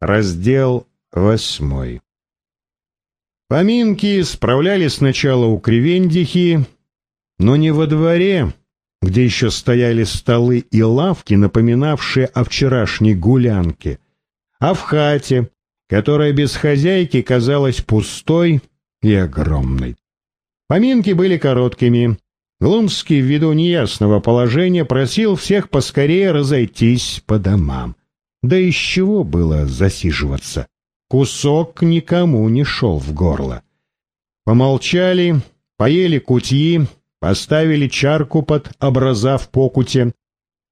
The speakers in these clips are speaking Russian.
Раздел восьмой. Поминки справляли сначала у Кривендихи, но не во дворе, где еще стояли столы и лавки, напоминавшие о вчерашней гулянке, а в хате, которая без хозяйки казалась пустой и огромной. Поминки были короткими. Глумский, ввиду неясного положения, просил всех поскорее разойтись по домам. Да из чего было засиживаться? Кусок никому не шел в горло. Помолчали, поели кутьи, поставили чарку под образа в покуте.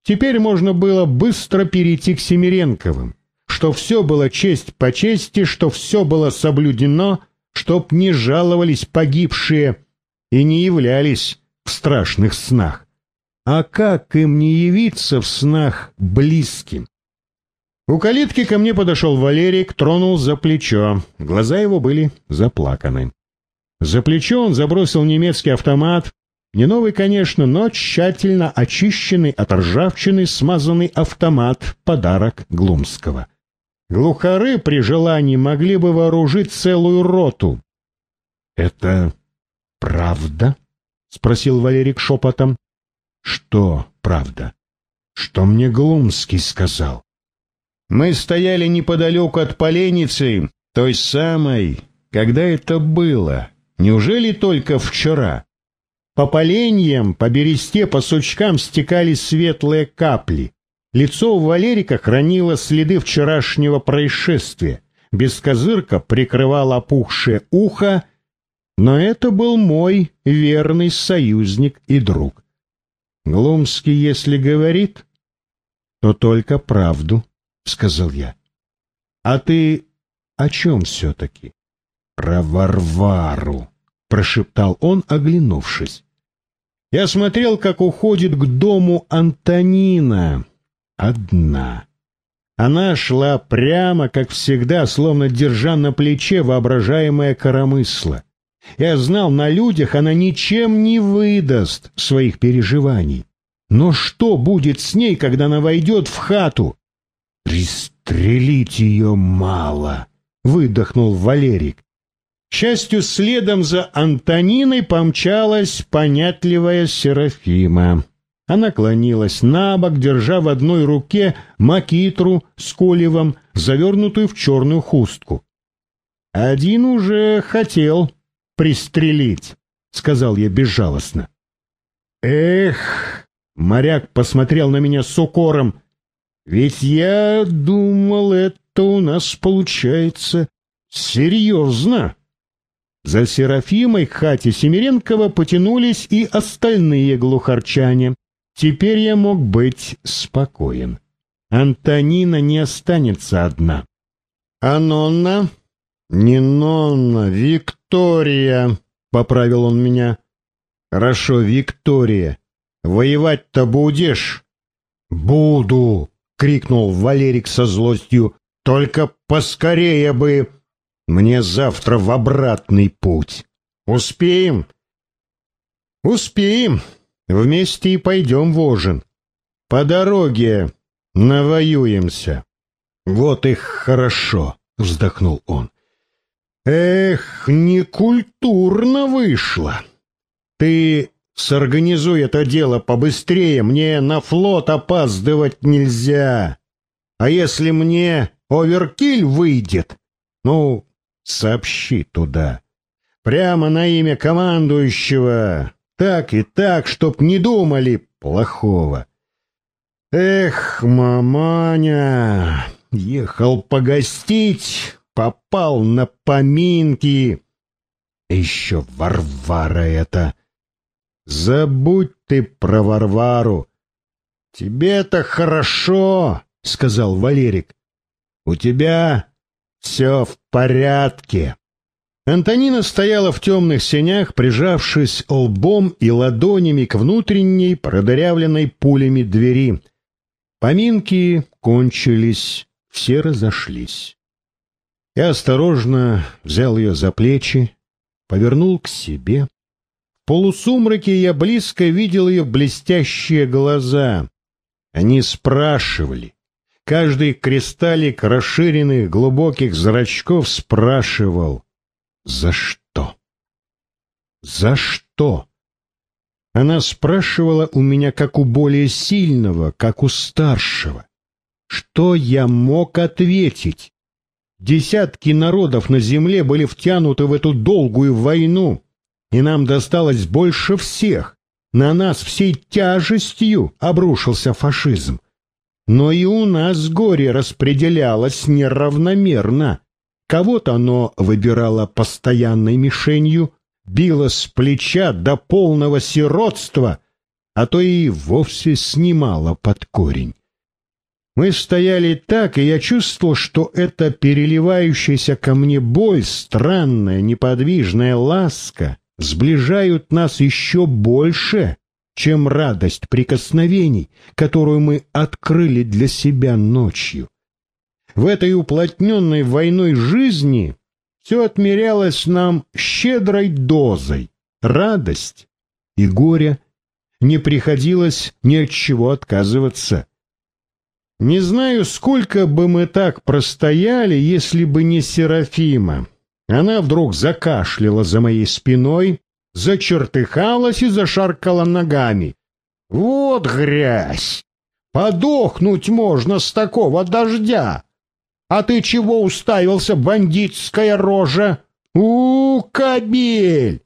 Теперь можно было быстро перейти к Семиренковым, что все было честь по чести, что все было соблюдено, чтоб не жаловались погибшие и не являлись в страшных снах. А как им не явиться в снах близким? У калитки ко мне подошел Валерик, тронул за плечо. Глаза его были заплаканы. За плечо он забросил немецкий автомат. Не новый, конечно, но тщательно очищенный от ржавчины смазанный автомат, подарок Глумского. Глухары при желании могли бы вооружить целую роту. — Это правда? — спросил Валерик шепотом. — Что правда? Что мне Глумский сказал? Мы стояли неподалеку от поленницы, той самой, когда это было. Неужели только вчера? По поленьям, по бересте, по сучкам стекали светлые капли. Лицо у Валерика хранило следы вчерашнего происшествия. Бескозырка прикрывала опухшее ухо, но это был мой верный союзник и друг. Глумский, если говорит, то только правду. — сказал я. — А ты о чем все-таки? — Про Варвару, — прошептал он, оглянувшись. Я смотрел, как уходит к дому Антонина. Одна. Она шла прямо, как всегда, словно держа на плече воображаемое коромысло. Я знал, на людях она ничем не выдаст своих переживаний. Но что будет с ней, когда она войдет в хату? «Пристрелить ее мало», — выдохнул Валерик. К счастью, следом за Антониной помчалась понятливая Серафима. Она клонилась на бок, держа в одной руке макитру с колевом, завернутую в черную хустку. «Один уже хотел пристрелить», — сказал я безжалостно. «Эх!» — моряк посмотрел на меня с укором. Ведь я думал, это у нас получается серьезно. За Серафимой к хате Семиренкова потянулись и остальные глухарчане. Теперь я мог быть спокоен. Антонина не останется одна. А Нонна? Не Нонна, Виктория, — поправил он меня. Хорошо, Виктория. Воевать-то будешь? Буду, — крикнул Валерик со злостью. «Только поскорее бы! Мне завтра в обратный путь. Успеем?» «Успеем. Вместе и пойдем в Ожин. По дороге навоюемся». «Вот и хорошо», — вздохнул он. «Эх, некультурно вышло. Ты Сорганизуй это дело побыстрее, мне на флот опаздывать нельзя. А если мне оверкиль выйдет, ну, сообщи туда. Прямо на имя командующего, так и так, чтоб не думали плохого. Эх, маманя, ехал погостить, попал на поминки. Еще Варвара это... Забудь ты про Варвару. Тебе-то хорошо, сказал Валерик. У тебя все в порядке. Антонина стояла в темных сенях, прижавшись лбом и ладонями к внутренней, продырявленной пулями двери. Поминки кончились, все разошлись. Я осторожно взял ее за плечи, повернул к себе полусумраке я близко видел ее блестящие глаза. Они спрашивали, Каждый кристаллик расширенных глубоких зрачков спрашивал «За что?» «За что?» Она спрашивала у меня как у более сильного, как у старшего. Что я мог ответить? Десятки народов на земле были втянуты в эту долгую войну, и нам досталось больше всех. На нас всей тяжестью обрушился фашизм. Но и у нас горе распределялось неравномерно. Кого-то оно выбирало постоянной мишенью, било с плеча до полного сиротства, а то и вовсе снимало под корень. Мы стояли так, и я чувствовал, что эта переливающаяся ко мне боль, странная, неподвижная ласка сближают нас еще больше, чем радость прикосновений, которую мы открыли для себя ночью. В этой уплотненной войной жизни все отмерялось нам щедрой дозой, радость и горе, не приходилось ни от чего отказываться. Не знаю, сколько бы мы так простояли, если бы не Серафима. Она вдруг закашляла за моей спиной, зачертыхалась и зашаркала ногами. Вот грязь! Подохнуть можно с такого дождя! А ты чего уставился, бандитская рожа? У, кабель!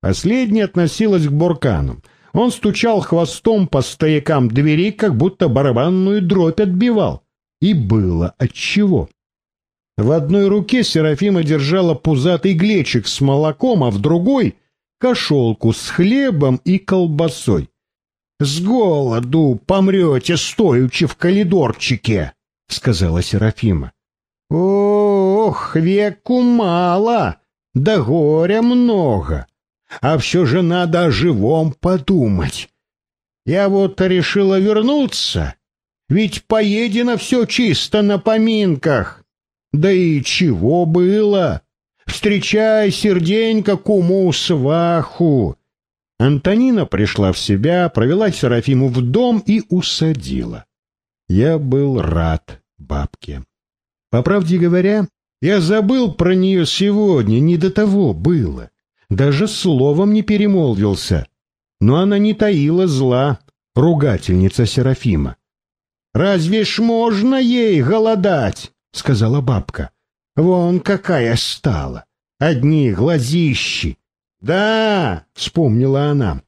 Последняя относилась к Буркану. Он стучал хвостом по стоякам двери, как будто барабанную дробь отбивал. И было отчего. В одной руке Серафима держала пузатый глечик с молоком, а в другой — кошелку с хлебом и колбасой. — С голоду помрете, стоючи в коридорчике, — сказала Серафима. — Ох, веку мало, да горя много а все же надо о живом подумать. Я вот решила вернуться, ведь поедено все чисто на поминках. Да и чего было? Встречай, серденько, куму-сваху. Антонина пришла в себя, провела Серафиму в дом и усадила. Я был рад бабке. По правде говоря, я забыл про нее сегодня, не до того было даже словом не перемолвился. Но она не таила зла, ругательница Серафима. «Разве ж можно ей голодать?» — сказала бабка. «Вон какая стала! Одни глазищи!» «Да!» — вспомнила она.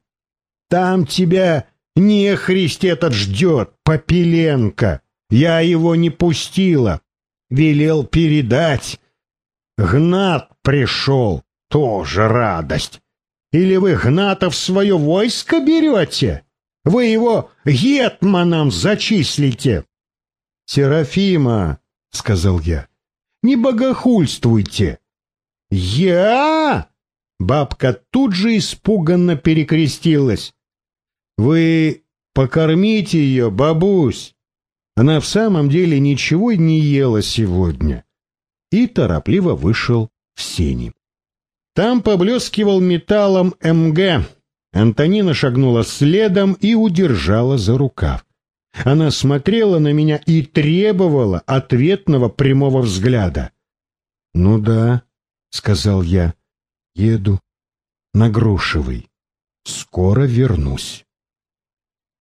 «Там тебя нехрист этот ждет, Попеленко! Я его не пустила, велел передать. Гнат пришел, тоже радость. Или вы Гната в свое войско берете? Вы его гетманом зачислите. Серафима, — сказал я, — не богохульствуйте. Я? Бабка тут же испуганно перекрестилась. Вы покормите ее, бабусь. Она в самом деле ничего не ела сегодня. И торопливо вышел в сени. Там поблескивал металлом МГ. Антонина шагнула следом и удержала за рукав. Она смотрела на меня и требовала ответного прямого взгляда. — Ну да, — сказал я, — еду на Грушевый. Скоро вернусь.